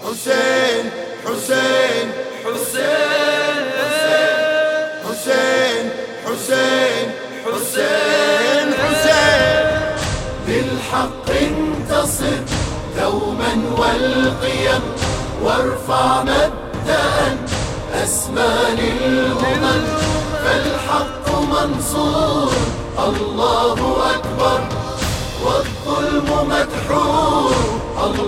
حسين حسين حسين حسين حسين حسين حسين. بالحق انتصر دوما والقيم وارفع مبدأ أسمى للأمم فالحق منصور الله أكبر والظلم مدحور الله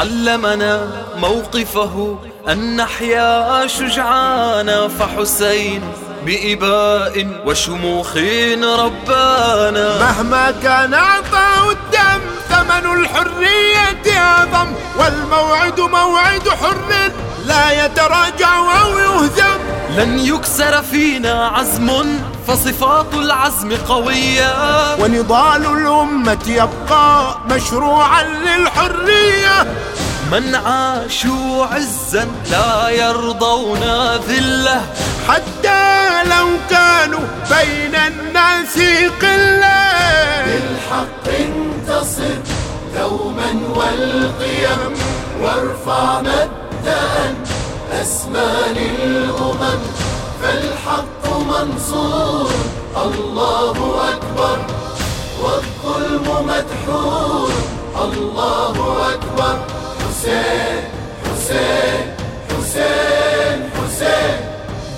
علمنا موقفه أن نحيا شجعانا فحسين بإباء وشموخ ربانا. مهما كان عطاء الدم ثمن الحرية أعظم والموعد موعد حر لا يتراجع أو يهزم. لن يكسر فينا عزم فصفات العزم قوية. ونضال الأمة يبقى مشروعا للحرية. من عاشوا عزا لا يرضون ذلة. حتى لو كانوا بين الناس قلة. بالحق انتصر دوما والقيم وارفع مبدأ أسمى للأمم فالحق منصور الله أكبر والظلم مدحور الله أكبر. حسين حسين حسين.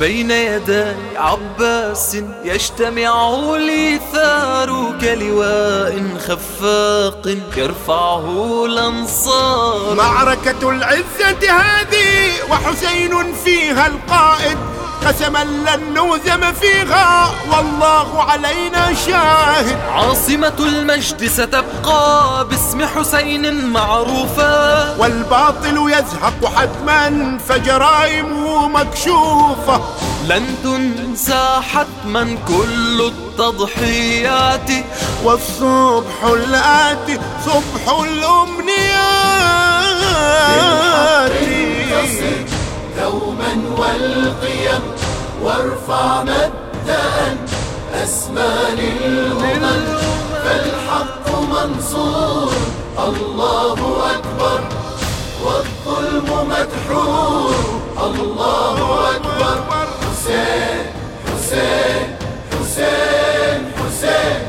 بين يدي عباس يجتمع الإيثار كلواء خفاق يرفعه الأنصار. معركة العزة هذه وحسين فيها القائد قسما لن نهزم فيها والله علينا شاهد. عاصمة المجد ستبقى باسم حسين معروفة والباطل يزهق حتما فجرائمه مكشوفة. لن تنسى حتما كل التضحيات. والصبح الآتي صبح الأمنيات. دوما والقيم وارفع مبدأ أسمى للأمم فالحق منصور. الله أكبر والظلم مدحور. الله أكبر. حسين حسين حسين حسين.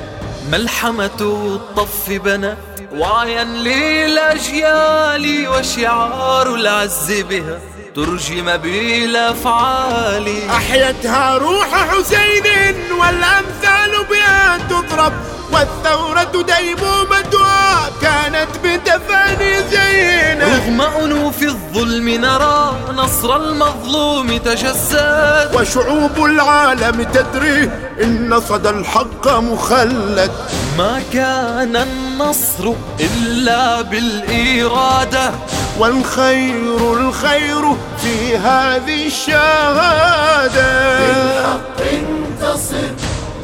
ملحمة الطف بنت وعيا للأجيال وشعار العز بها. ترجم بالأفعال أحيتها روح حسين والأمثال بها تضرب والثورة ديمومتها كانت بتفاني زينب رغم أنوف الظلم نرى نصر المظلوم تجسد. وشعوب العالم تدري إن صدى الحق مخلد. ما كان النصر إلا بالإرادة. والخير الخير في هذه الشهادة. بالحق انتصر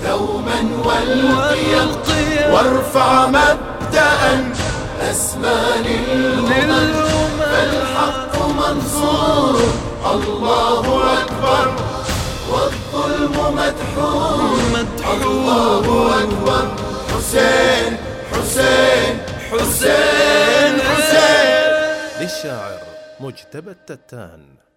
دوما والقيم وارفع مبدأ أسمى للأمم فالحق منصور. الله أكبر والظلم مدحور. الله أكبر. حسين حسين حسين. حسين للشاعر مجتبى التتان.